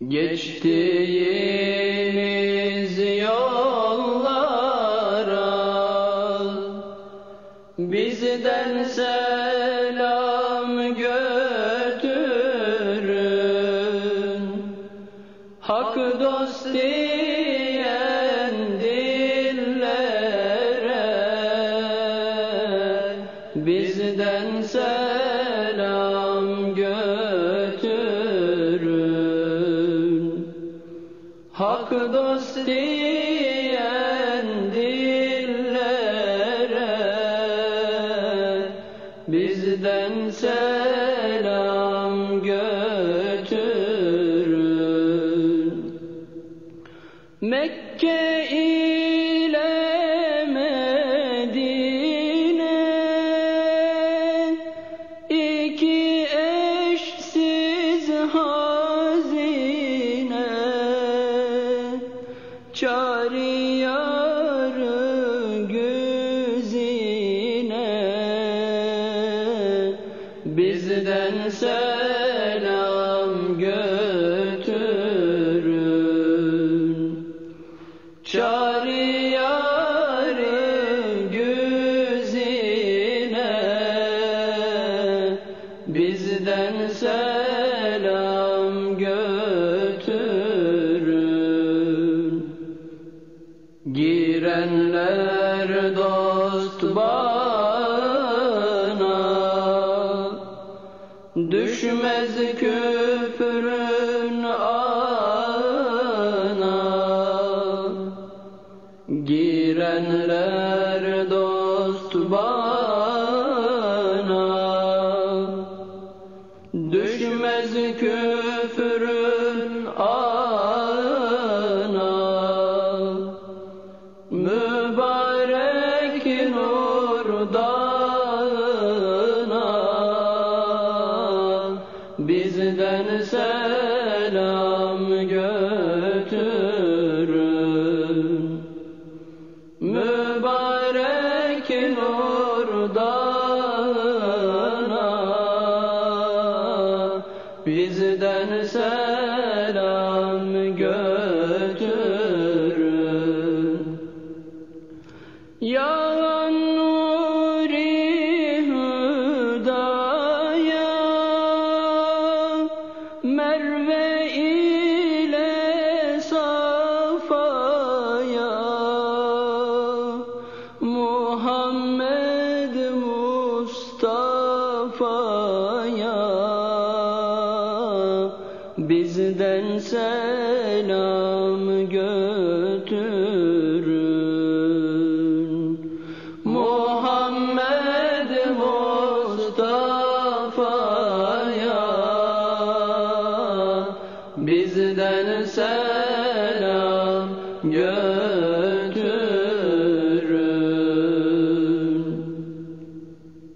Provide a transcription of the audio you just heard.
Geçtiğimiz yollara bizden selam götürün. Hak dost Hak dost diyen dillere bizden selam götürün. Mekke çağırıyor güzine bizden selam götürün. Çağırıyor güzine bizden selam götürün girenler dost bana düşmez küfrün ağına girenler dost bana düşmez küfrün selam götürün. Mübarek nur dağına bizden selam bizden selam götürün. Muhammed Mustafa'ya bizden selam götürün